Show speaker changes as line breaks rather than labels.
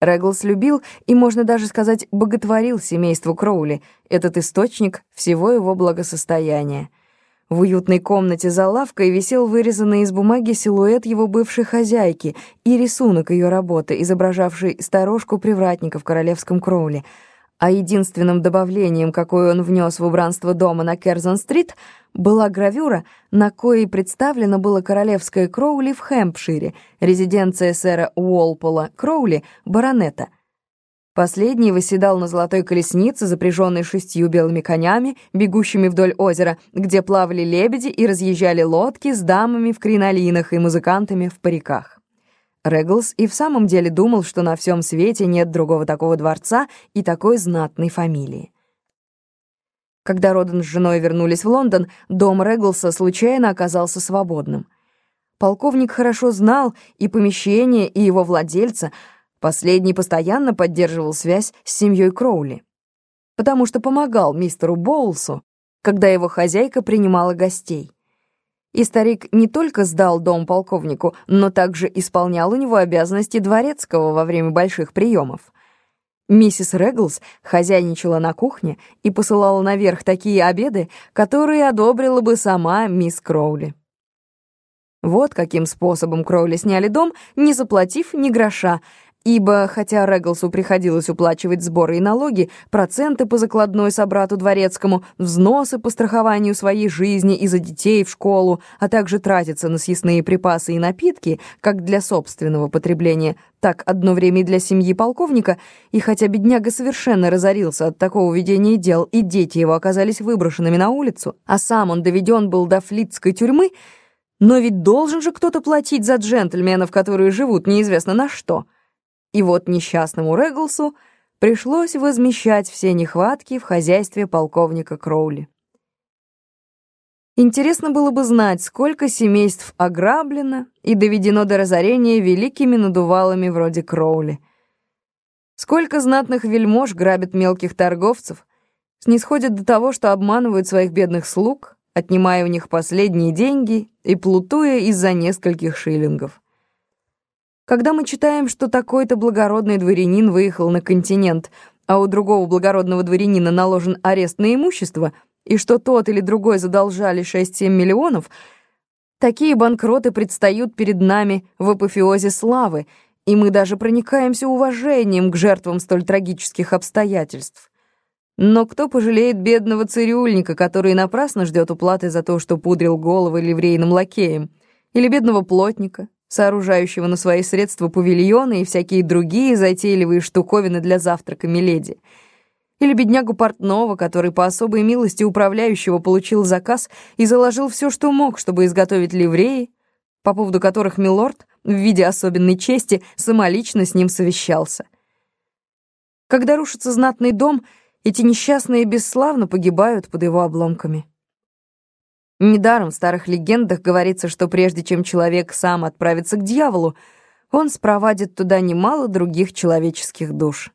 Реглс любил и, можно даже сказать, боготворил семейство Кроули, этот источник всего его благосостояния. В уютной комнате за лавкой висел вырезанный из бумаги силуэт его бывшей хозяйки и рисунок ее работы, изображавший сторожку-привратника в королевском Кроуле — а единственным добавлением, какое он внес в убранство дома на Керзон-стрит, была гравюра, на коей представлено было королевское Кроули в Хэмпшире, резиденция сэра Уолпола Кроули, баронета. Последний восседал на золотой колеснице, запряженной шестью белыми конями, бегущими вдоль озера, где плавали лебеди и разъезжали лодки с дамами в кринолинах и музыкантами в париках. Реглс и в самом деле думал, что на всем свете нет другого такого дворца и такой знатной фамилии. Когда Роден с женой вернулись в Лондон, дом Реглса случайно оказался свободным. Полковник хорошо знал и помещение, и его владельца. Последний постоянно поддерживал связь с семьей Кроули, потому что помогал мистеру Боулсу, когда его хозяйка принимала гостей. И старик не только сдал дом полковнику, но также исполнял у него обязанности дворецкого во время больших приемов. Миссис Реглс хозяйничала на кухне и посылала наверх такие обеды, которые одобрила бы сама мисс Кроули. Вот каким способом Кроули сняли дом, не заплатив ни гроша, Ибо, хотя Реглсу приходилось уплачивать сборы и налоги, проценты по закладной собрату дворецкому, взносы по страхованию своей жизни и за детей в школу, а также тратиться на съестные припасы и напитки, как для собственного потребления, так одно время и для семьи полковника, и хотя бедняга совершенно разорился от такого ведения дел, и дети его оказались выброшенными на улицу, а сам он доведен был до флитской тюрьмы, но ведь должен же кто-то платить за джентльменов, которые живут неизвестно на что — и вот несчастному Реглсу пришлось возмещать все нехватки в хозяйстве полковника Кроули. Интересно было бы знать, сколько семейств ограблено и доведено до разорения великими надувалами вроде Кроули. Сколько знатных вельмож грабят мелких торговцев, снисходят до того, что обманывают своих бедных слуг, отнимая у них последние деньги и плутуя из-за нескольких шиллингов. Когда мы читаем, что такой-то благородный дворянин выехал на континент, а у другого благородного дворянина наложен арест на имущество, и что тот или другой задолжали 6-7 миллионов, такие банкроты предстают перед нами в апофеозе славы, и мы даже проникаемся уважением к жертвам столь трагических обстоятельств. Но кто пожалеет бедного цирюльника, который напрасно ждет уплаты за то, что пудрил головы ливрейным лакеем, или бедного плотника, сооружающего на свои средства павильоны и всякие другие затейливые штуковины для завтрака Миледи. Или беднягу портного, который по особой милости управляющего получил заказ и заложил все, что мог, чтобы изготовить ливреи, по поводу которых милорд, в виде особенной чести, самолично с ним совещался. Когда рушится знатный дом, эти несчастные бесславно погибают под его обломками. Недаром в старых легендах говорится, что прежде чем человек сам отправится к дьяволу, он спровадит туда немало других человеческих душ.